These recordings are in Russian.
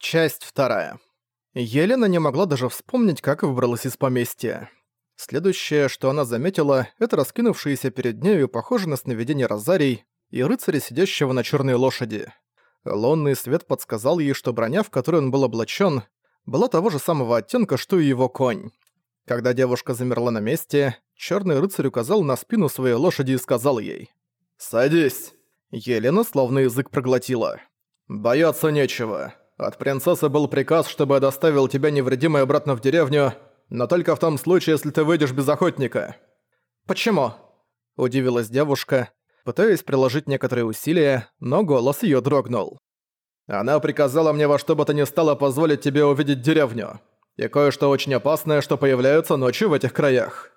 Часть вторая. Елена не могла даже вспомнить, как выбралась из поместья. Следующее, что она заметила, это раскинувшиеся перед нею, похоже на сновидение Розарий, и рыцаря, сидящего на черной лошади. Лунный свет подсказал ей, что броня, в которой он был облачен, была того же самого оттенка, что и его конь. Когда девушка замерла на месте, черный рыцарь указал на спину своей лошади и сказал ей «Садись». Елена словно язык проглотила. «Бояться нечего. От принцессы был приказ, чтобы я доставил тебя невредимой обратно в деревню, но только в том случае, если ты выйдешь без охотника». «Почему?» – удивилась девушка, пытаясь приложить некоторые усилия, но голос её дрогнул. «Она приказала мне во что бы то ни стало позволить тебе увидеть деревню. И кое-что очень опасное, что появляется ночью в этих краях».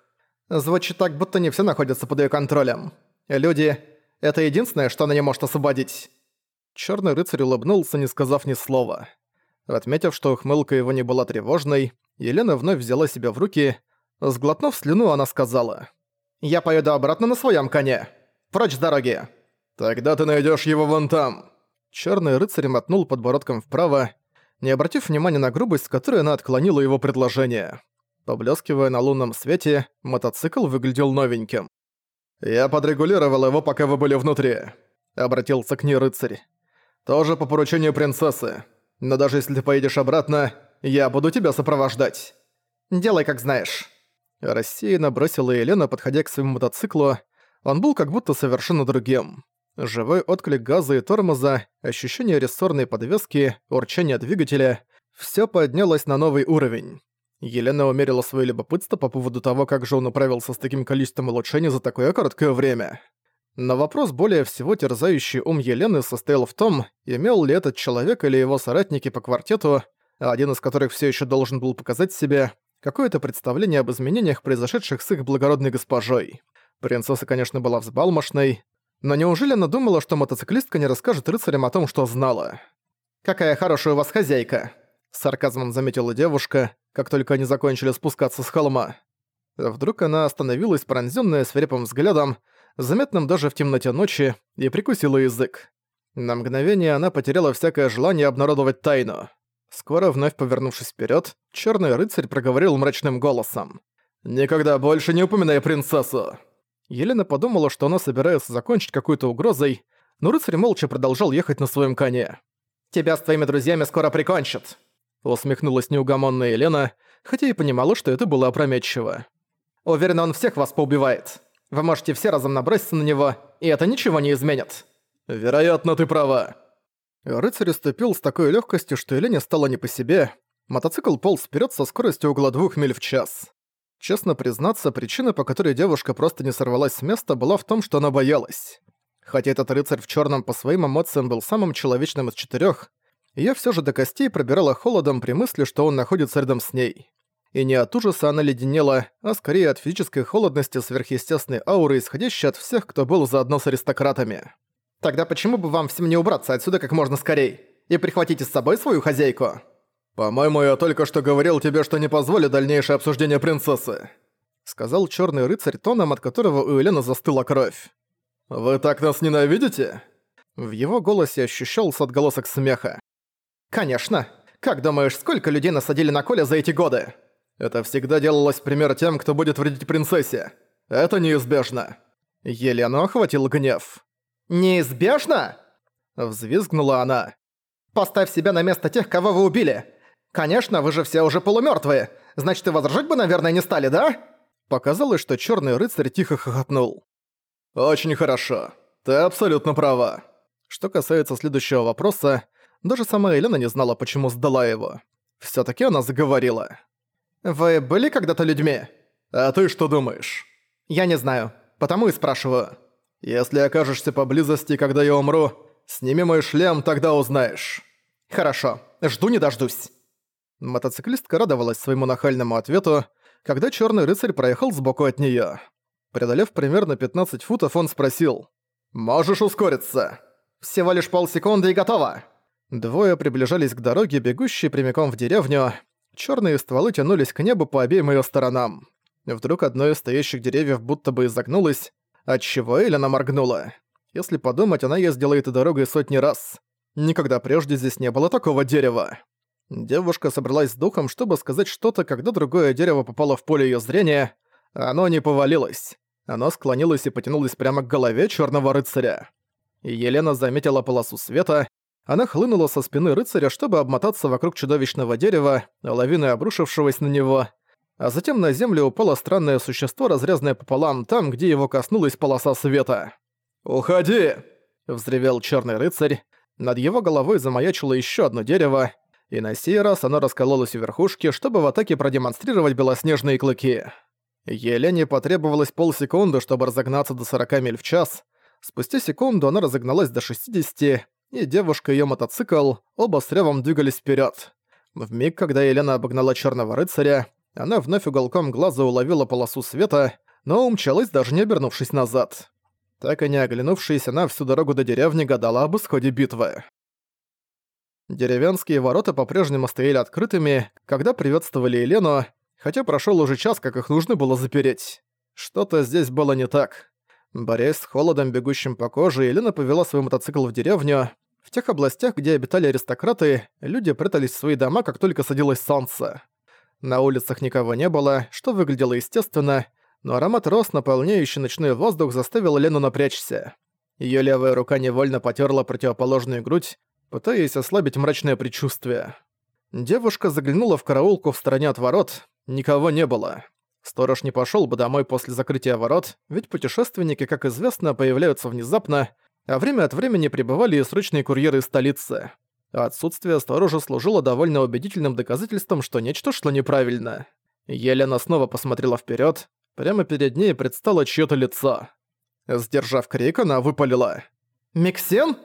Звучит так, будто не все находятся под её контролем. Люди – это единственное, что она не может освободить. Черный рыцарь улыбнулся, не сказав ни слова. Отметив, что ухмылка его не была тревожной, Елена вновь взяла себя в руки. Сглотнув слюну, она сказала. «Я поеду обратно на своем коне. Прочь с дороги!» «Тогда ты найдешь его вон там!» Черный рыцарь мотнул подбородком вправо, не обратив внимания на грубость, с которой она отклонила его предложение. Поблескивая на лунном свете, мотоцикл выглядел новеньким. «Я подрегулировал его, пока вы были внутри», — обратился к ней рыцарь. Тоже по поручению принцессы. Но даже если ты поедешь обратно, я буду тебя сопровождать. Делай, как знаешь». Рассеянно бросила Елена, подходя к своему мотоциклу. Он был как будто совершенно другим. Живой отклик газа и тормоза, ощущение рессорной подвески, урчание двигателя – всё поднялось на новый уровень. Елена умерила своё любопытство по поводу того, как же он управился с таким количеством улучшений за такое короткое время. Но вопрос более всего терзающий ум Елены состоял в том, имел ли этот человек или его соратники по квартету, один из которых все еще должен был показать себе, какое-то представление об изменениях, произошедших с их благородной госпожой. Принцесса, конечно, была взбалмошной, но неужели она думала, что мотоциклистка не расскажет рыцарям о том, что знала? «Какая хорошая у вас хозяйка!» С сарказмом заметила девушка, как только они закончили спускаться с холма. Вдруг она остановилась, пронзённая свирепым взглядом, заметным даже в темноте ночи, и прикусила язык. На мгновение она потеряла всякое желание обнародовать тайну. Скоро, вновь повернувшись вперед, черный рыцарь проговорил мрачным голосом. «Никогда больше не упоминай принцессу!» Елена подумала, что она собирается закончить какой-то угрозой, но рыцарь молча продолжал ехать на своем коне. «Тебя с твоими друзьями скоро прикончат!» Усмехнулась неугомонная Елена, хотя и понимала, что это было опрометчиво. «Уверена, он всех вас поубивает!» Вы можете все разом наброситься на него, и это ничего не изменит». «Вероятно, ты права». Рыцарь уступил с такой легкостью, что Елене стало не по себе. Мотоцикл полз вперед со скоростью около двух миль в час. Честно признаться, причина, по которой девушка просто не сорвалась с места, была в том, что она боялась. Хотя этот рыцарь в черном по своим эмоциям был самым человечным из четырех, ее все же до костей пробирала холодом при мысли, что он находится рядом с ней и не от ужаса она леденела, а скорее от физической холодности сверхъестественной ауры, исходящей от всех, кто был заодно с аристократами. «Тогда почему бы вам всем не убраться отсюда как можно скорей и прихватите с собой свою хозяйку?» «По-моему, я только что говорил тебе, что не позволю дальнейшее обсуждение принцессы», сказал черный рыцарь тоном, от которого у Елены застыла кровь. «Вы так нас ненавидите?» В его голосе ощущался отголосок смеха. «Конечно. Как думаешь, сколько людей насадили на Коля за эти годы?» Это всегда делалось пример тем, кто будет вредить принцессе. Это неизбежно. Елену охватил гнев. «Неизбежно?» Взвизгнула она. «Поставь себя на место тех, кого вы убили. Конечно, вы же все уже полумёртвые. Значит, и возражать бы, наверное, не стали, да?» Показалось, что черный рыцарь тихо хохотнул. «Очень хорошо. Ты абсолютно права». Что касается следующего вопроса, даже сама Елена не знала, почему сдала его. все таки она заговорила. «Вы были когда-то людьми?» «А ты что думаешь?» «Я не знаю, потому и спрашиваю». «Если окажешься поблизости, когда я умру, сними мой шлем, тогда узнаешь». «Хорошо, жду не дождусь». Мотоциклистка радовалась своему нахальному ответу, когда черный рыцарь проехал сбоку от нее. Преодолев примерно 15 футов, он спросил. «Можешь ускориться?» «Всего лишь полсекунды и готово!» Двое приближались к дороге, бегущей прямиком в деревню. Черные стволы тянулись к небу по обеим ее сторонам. Вдруг одно из стоящих деревьев будто бы изогнулось, отчего Элена моргнула. Если подумать, она ездила этой дорогой сотни раз. Никогда прежде здесь не было такого дерева. Девушка собралась с духом, чтобы сказать что-то, когда другое дерево попало в поле её зрения. Оно не повалилось. Оно склонилось и потянулось прямо к голове черного рыцаря. Елена заметила полосу света. Она хлынула со спины рыцаря, чтобы обмотаться вокруг чудовищного дерева, лавиной обрушившегося на него. А затем на землю упало странное существо, разрезанное пополам там, где его коснулась полоса света. «Уходи!» — взревел черный рыцарь. Над его головой замаячило еще одно дерево, и на сей раз оно раскололось у верхушки, чтобы в атаке продемонстрировать белоснежные клыки. Елене потребовалось полсекунды, чтобы разогнаться до 40 миль в час. Спустя секунду она разогналась до 60, и девушка и её мотоцикл оба с ревом двигались вперёд. В миг, когда Елена обогнала Черного рыцаря, она вновь уголком глаза уловила полосу света, но умчалась, даже не обернувшись назад. Так и не оглянувшись, она всю дорогу до деревни гадала об исходе битвы. Деревенские ворота по-прежнему стояли открытыми, когда приветствовали Елену, хотя прошёл уже час, как их нужно было запереть. Что-то здесь было не так. Борясь с холодом, бегущим по коже, Елена повела свой мотоцикл в деревню. Тех областях, где обитали аристократы, люди прятались в свои дома, как только садилось солнце. На улицах никого не было, что выглядело естественно, но аромат роз, наполняющий ночной воздух, заставил Лену напрячься. Её левая рука невольно потёрла противоположную грудь, пытаясь ослабить мрачное предчувствие. Девушка заглянула в караулку в стороне от ворот, Никого не было. Сторож не пошёл бы домой после закрытия ворот, ведь путешественники, как известно, появляются внезапно, а время от времени прибывали и срочные курьеры из столицы. Отсутствие сторожа служило довольно убедительным доказательством, что нечто шло неправильно. Елена снова посмотрела вперёд, прямо перед ней предстало чьё-то лицо. Сдержав крик, она выпалила. «Миксен?»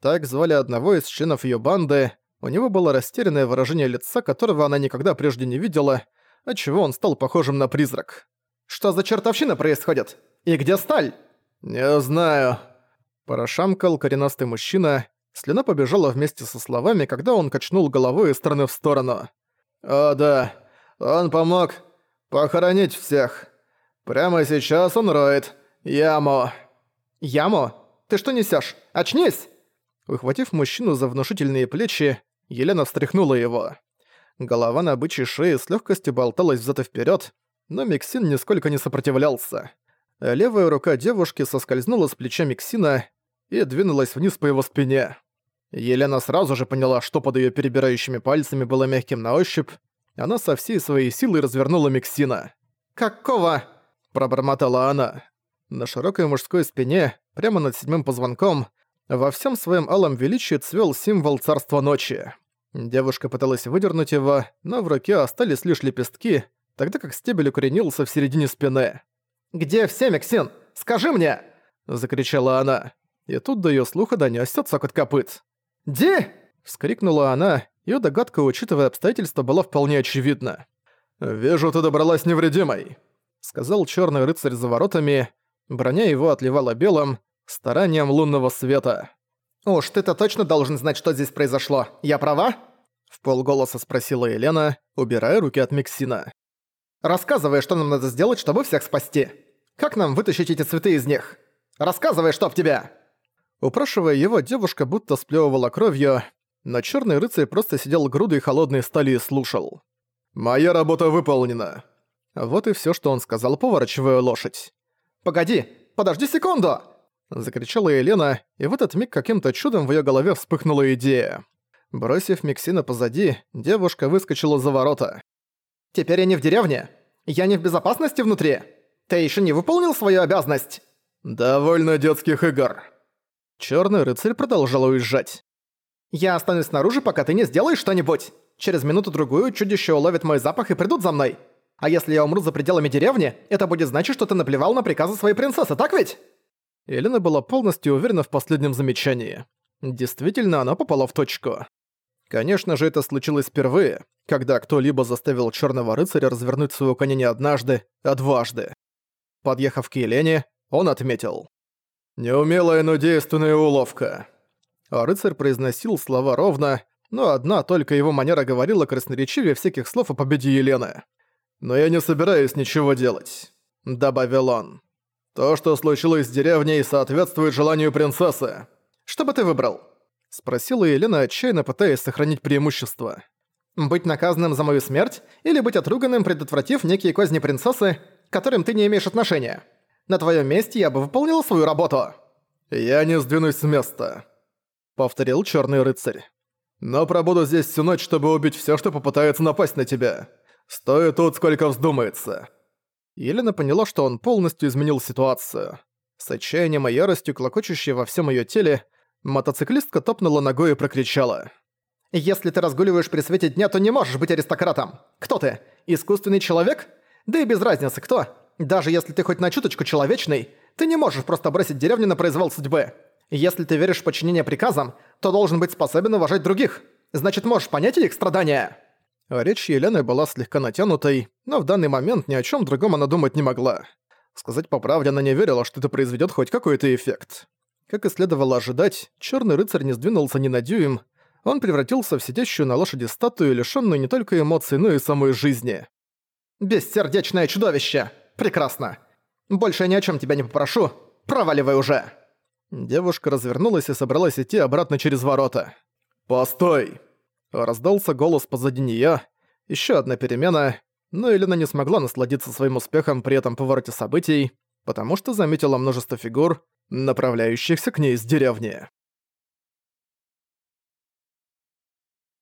Так звали одного из членов её банды. У него было растерянное выражение лица, которого она никогда прежде не видела, отчего он стал похожим на призрак. «Что за чертовщина происходит? И где сталь?» «Не знаю». Порошамкал коренастый мужчина. Слюна побежала вместе со словами, когда он качнул головой из стороны в сторону. «О да, он помог похоронить всех. Прямо сейчас он роет яму». «Яму? Ты что несешь? Очнись!» Ухватив мужчину за внушительные плечи, Елена встряхнула его. Голова на бычьей шее с легкостью болталась взад и вперед, но Миксин нисколько не сопротивлялся. Левая рука девушки соскользнула с плеча Миксина и двинулась вниз по его спине. Елена сразу же поняла, что под ее перебирающими пальцами было мягким на ощупь. Она со всей своей силой развернула Миксина. «Какого?» – пробормотала она. На широкой мужской спине, прямо над седьмым позвонком, во всем своем алом величии цвел символ царства ночи. Девушка пыталась выдернуть его, но в руке остались лишь лепестки, тогда как стебель укоренился в середине спины. «Где все, Миксин? Скажи мне!» – закричала она. И тут до её слуха донёсся цокот копыт. «Ди!» – вскрикнула она, её догадка, учитывая обстоятельства, была вполне очевидна. «Вижу, ты добралась невредимой», – сказал чёрный рыцарь за воротами. Броня его отливала белым, старанием лунного света. «Уж ты-то точно должен знать, что здесь произошло. Я права?» В полголоса спросила Елена, убирая руки от Миксина. «Рассказывай, что нам надо сделать, чтобы всех спасти. Как нам вытащить эти цветы из них? Рассказывай, что в тебя!» Упрашивая его, девушка будто сплёвывала кровью, но черный рыцарь просто сидел грудой холодной стали и слушал. «Моя работа выполнена!» Вот и все, что он сказал, поворачивая лошадь. «Погоди! Подожди секунду!» Закричала Елена, и в этот миг каким-то чудом в её голове вспыхнула идея. Бросив Миксина позади, девушка выскочила за ворота. «Теперь я не в деревне. Я не в безопасности внутри. Ты ещё не выполнил свою обязанность?» «Довольно детских игр». Чёрный рыцарь продолжал уезжать. «Я останусь снаружи, пока ты не сделаешь что-нибудь. Через минуту-другую чудище уловит мой запах и придут за мной. А если я умру за пределами деревни, это будет значить, что ты наплевал на приказы своей принцессы, так ведь?» Елена была полностью уверена в последнем замечании. Действительно, она попала в точку. Конечно же, это случилось впервые, когда кто-либо заставил Черного Рыцаря развернуть своего коня не однажды, а дважды. Подъехав к Елене, он отметил. «Неумелая, но действенная уловка». А рыцарь произносил слова ровно, но одна только его манера говорила красноречивее всяких слов о победе Елены. «Но я не собираюсь ничего делать», — добавил он. То, что случилось с деревней, соответствует желанию принцессы. Что бы ты выбрал?» Спросила Елена, отчаянно пытаясь сохранить преимущество. Быть наказанным за мою смерть или быть отруганным, предотвратив некие козни принцессы, к которым ты не имеешь отношения? На твоем месте я бы выполнил свою работу». «Я не сдвинусь с места», — повторил Черный рыцарь. «Но пробуду здесь всю ночь, чтобы убить все, что попытается напасть на тебя. Стою тут, сколько вздумается». Елена поняла, что он полностью изменил ситуацию. С отчаянием и яростью, клокочущей во всем ее теле, мотоциклистка топнула ногой и прокричала. «Если ты разгуливаешь при свете дня, то не можешь быть аристократом. Кто ты? Искусственный человек? Да и без разницы, кто. Даже если ты хоть на чуточку человечный, ты не можешь просто бросить деревню на произвол судьбы. Если ты веришь в подчинение приказам, то должен быть способен уважать других. Значит, можешь понять их страдания». Речь Елены была слегка натянутой, но в данный момент ни о чем другом она думать не могла. Сказать по правде, она не верила, что это произведет хоть какой-то эффект. Как и следовало ожидать, черный рыцарь не сдвинулся ни на дюйм, он превратился в сидящую на лошади статую, лишённую не только эмоций, но и самой жизни. «Бессердечное чудовище! Прекрасно! Больше ни о чем тебя не попрошу! Проваливай уже!» Девушка развернулась и собралась идти обратно через ворота. «Постой!» Раздался голос позади неё. Ещё одна перемена, но Елена не смогла насладиться своим успехом при этом повороте событий, потому что заметила множество фигур, направляющихся к ней из деревни.